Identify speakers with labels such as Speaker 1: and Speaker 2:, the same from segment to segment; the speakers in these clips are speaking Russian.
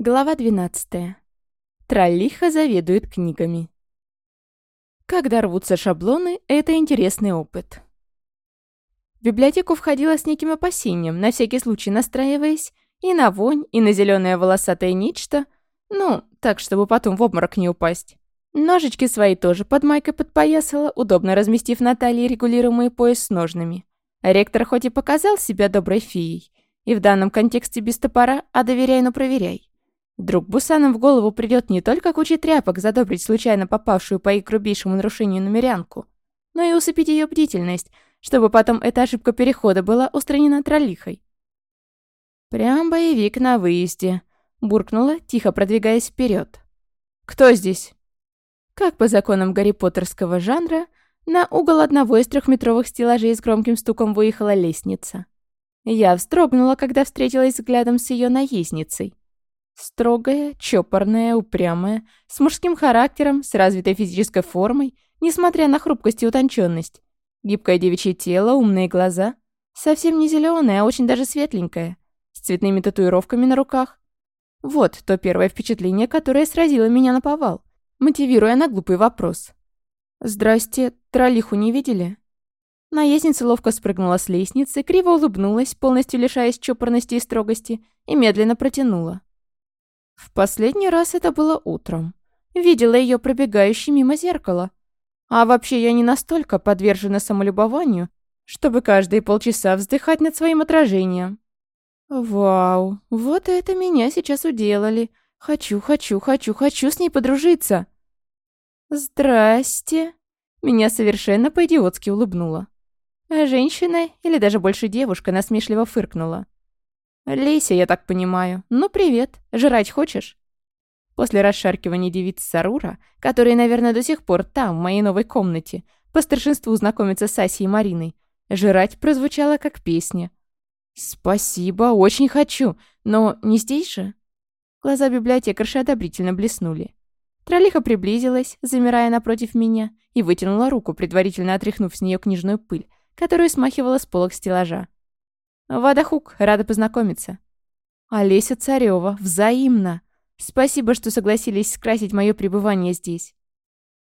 Speaker 1: Глава 12. Троллиха заведует книгами. Когда рвутся шаблоны, это интересный опыт. В библиотеку входила с неким опасением, на всякий случай настраиваясь, и на вонь, и на зеленое волосатое нечто, ну, так, чтобы потом в обморок не упасть. Ножички свои тоже под майкой подпоясала, удобно разместив на талии регулируемый пояс с ножными. Ректор хоть и показал себя доброй феей, и в данном контексте без топора, а доверяй, но проверяй Вдруг Бусанам в голову придет не только куча тряпок задобрить случайно попавшую по их грубейшему нарушению номерянку, но и усыпить ее бдительность, чтобы потом эта ошибка перехода была устранена тролихой. «Прям боевик на выезде», — буркнула, тихо продвигаясь вперед. «Кто здесь?» Как по законам Гарри Поттерского жанра, на угол одного из трехметровых стеллажей с громким стуком выехала лестница. Я вздрогнула, когда встретилась взглядом с ее наездницей. Строгая, чопорная, упрямая, с мужским характером, с развитой физической формой, несмотря на хрупкость и утонченность. Гибкое девичье тело, умные глаза. Совсем не зеленая, а очень даже светленькая, С цветными татуировками на руках. Вот то первое впечатление, которое сразило меня на повал, мотивируя на глупый вопрос. «Здрасте, Тролиху не видели?» Наездница ловко спрыгнула с лестницы, криво улыбнулась, полностью лишаясь чопорности и строгости, и медленно протянула. В последний раз это было утром. Видела ее пробегающей мимо зеркала. А вообще я не настолько подвержена самолюбованию, чтобы каждые полчаса вздыхать над своим отражением. Вау, вот это меня сейчас уделали. Хочу, хочу, хочу, хочу с ней подружиться. Здрасте. Меня совершенно по-идиотски улыбнула. Женщина, или даже больше девушка, насмешливо фыркнула. «Лейся, я так понимаю. Ну, привет. Жрать хочешь?» После расшаркивания девиц Сарура, которые, наверное, до сих пор там, в моей новой комнате, по старшинству знакомятся с Асей и Мариной, «Жрать» прозвучало как песня. «Спасибо, очень хочу, но не здесь же?» Глаза библиотекарши одобрительно блеснули. Тролиха приблизилась, замирая напротив меня, и вытянула руку, предварительно отряхнув с нее книжную пыль, которую смахивала с полок стеллажа. «Вада Хук, рада познакомиться». «Олеся Царева, взаимно. Спасибо, что согласились скрасить мое пребывание здесь».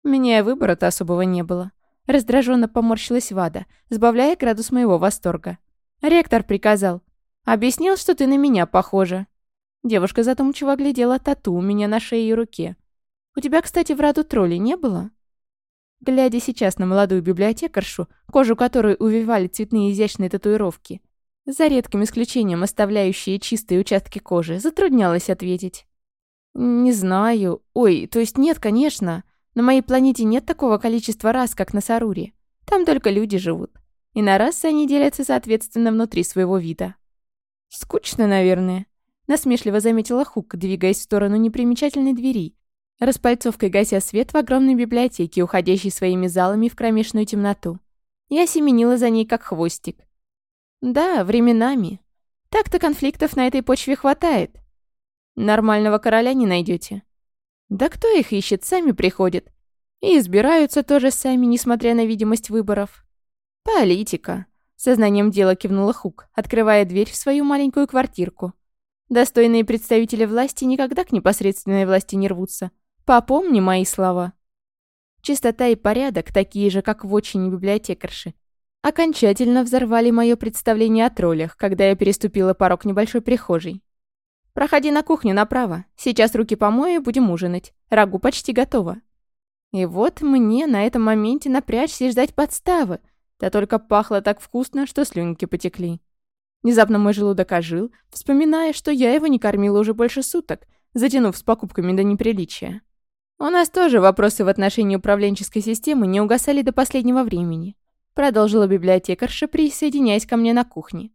Speaker 1: «Меня выбора-то особого не было». Раздраженно поморщилась Вада, сбавляя градус моего восторга. «Ректор приказал. Объяснил, что ты на меня похожа». Девушка задумчиво глядела тату у меня на шее и руке. «У тебя, кстати, в Раду тролли не было?» Глядя сейчас на молодую библиотекаршу, кожу которой увивали цветные изящные татуировки, за редким исключением оставляющие чистые участки кожи, затруднялась ответить. «Не знаю. Ой, то есть нет, конечно. На моей планете нет такого количества рас, как на Саруре. Там только люди живут. И на расы они делятся, соответственно, внутри своего вида». «Скучно, наверное», — насмешливо заметила Хук, двигаясь в сторону непримечательной двери, распальцовкой гася свет в огромной библиотеке, уходящей своими залами в кромешную темноту. Я семенила за ней, как хвостик. Да, временами. Так-то конфликтов на этой почве хватает. Нормального короля не найдете. Да кто их ищет, сами приходят. И избираются тоже сами, несмотря на видимость выборов. Политика. Сознанием дела кивнула Хук, открывая дверь в свою маленькую квартирку. Достойные представители власти никогда к непосредственной власти не рвутся. Попомни мои слова. Чистота и порядок, такие же, как в очень библиотекарши, окончательно взорвали мое представление о троллях, когда я переступила порог небольшой прихожей. «Проходи на кухню направо. Сейчас руки помою и будем ужинать. Рагу почти готово». И вот мне на этом моменте напрячься и ждать подставы. Да только пахло так вкусно, что слюнки потекли. Внезапно мой желудок ожил, вспоминая, что я его не кормила уже больше суток, затянув с покупками до неприличия. У нас тоже вопросы в отношении управленческой системы не угасали до последнего времени. Продолжила библиотекарша, присоединяясь ко мне на кухне.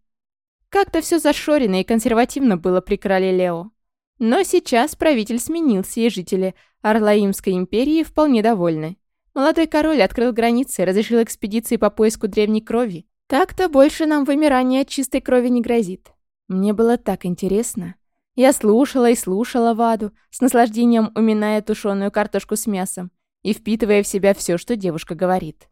Speaker 1: Как-то все зашорено и консервативно было при короле Лео. Но сейчас правитель сменился, и жители Орлаимской империи вполне довольны. Молодой король открыл границы, разрешил экспедиции по поиску древней крови. Так-то больше нам вымирание от чистой крови не грозит. Мне было так интересно. Я слушала и слушала Ваду, с наслаждением уминая тушеную картошку с мясом и впитывая в себя все, что девушка говорит.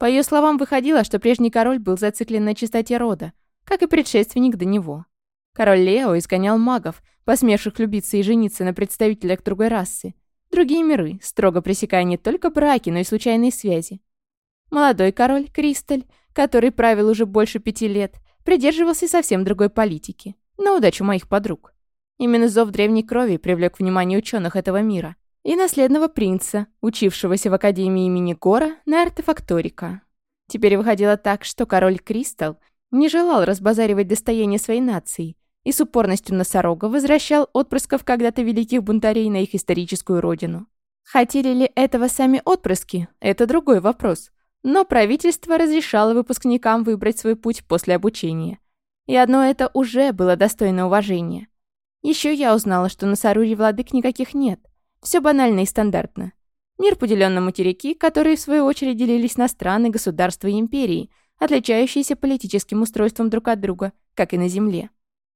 Speaker 1: По ее словам, выходило, что прежний король был зациклен на чистоте рода, как и предшественник до него. Король Лео изгонял магов, посмевших любиться и жениться на представителях другой расы. Другие миры, строго пресекая не только браки, но и случайные связи. Молодой король, Кристаль, который правил уже больше пяти лет, придерживался совсем другой политики. На удачу моих подруг. Именно зов древней крови привлек внимание ученых этого мира, и наследного принца, учившегося в Академии имени Гора на артефакторика. Теперь выходило так, что король Кристал не желал разбазаривать достояние своей нации и с упорностью носорога возвращал отпрысков когда-то великих бунтарей на их историческую родину. Хотели ли этого сами отпрыски – это другой вопрос. Но правительство разрешало выпускникам выбрать свой путь после обучения. И одно это уже было достойно уважения. Еще я узнала, что на Саруре владык никаких нет, все банально и стандартно. Мир поделен на материки, которые в свою очередь делились на страны, государства и империи, отличающиеся политическим устройством друг от друга, как и на Земле.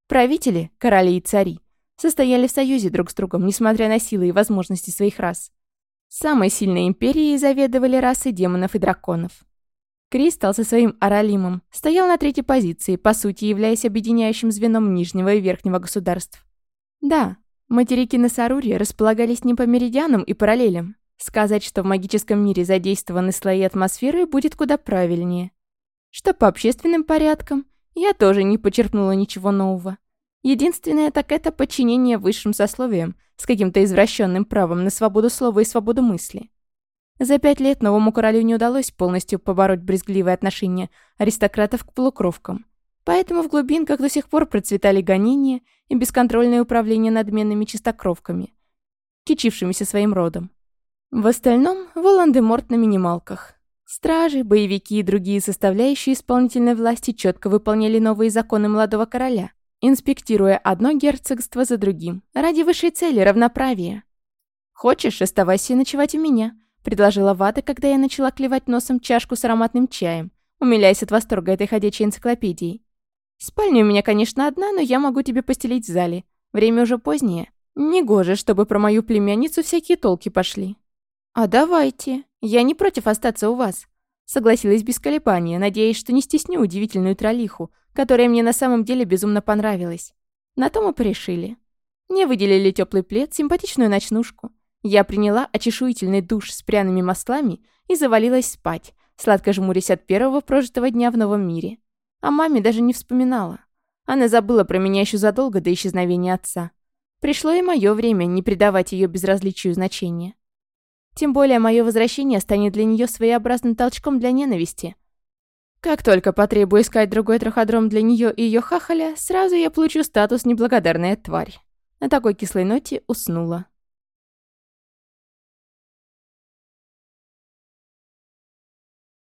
Speaker 1: Правители, короли и цари, состояли в союзе друг с другом, несмотря на силы и возможности своих рас. Самой сильной империей заведовали расы демонов и драконов. Кристалл со своим Аралимом, стоял на третьей позиции, по сути являясь объединяющим звеном нижнего и верхнего государств. Да, Материки Носорурья располагались не по меридианам и параллелям. Сказать, что в магическом мире задействованы слои атмосферы, будет куда правильнее. Что по общественным порядкам, я тоже не почерпнула ничего нового. Единственное так это подчинение высшим сословиям с каким-то извращенным правом на свободу слова и свободу мысли. За пять лет новому королю не удалось полностью побороть брезгливые отношения аристократов к полукровкам. Поэтому в глубинках до сих пор процветали гонения и бесконтрольное управление надменными чистокровками, кичившимися своим родом. В остальном Волан-де-Морт на минималках. Стражи, боевики и другие составляющие исполнительной власти четко выполняли новые законы молодого короля, инспектируя одно герцогство за другим, ради высшей цели – равноправия. «Хочешь, оставайся и ночевать у меня», – предложила Вада, когда я начала клевать носом чашку с ароматным чаем, умиляясь от восторга этой ходячей энциклопедии. «Спальня у меня, конечно, одна, но я могу тебе постелить в зале. Время уже позднее. Негоже, чтобы про мою племянницу всякие толки пошли». «А давайте. Я не против остаться у вас». Согласилась без колебания, надеясь, что не стесню удивительную тролиху, которая мне на самом деле безумно понравилась. На то мы порешили. Мне выделили теплый плед, симпатичную ночнушку. Я приняла очешуительный душ с пряными маслами и завалилась спать, сладко жмурясь от первого прожитого дня в новом мире. О маме даже не вспоминала. Она забыла про меня еще задолго до исчезновения отца. Пришло и мое время не придавать ее безразличию значения. Тем более мое возвращение станет для нее своеобразным толчком для ненависти. Как только потребую искать другой траходром для нее и ее хахаля, сразу я получу статус «неблагодарная тварь». На такой кислой ноте уснула.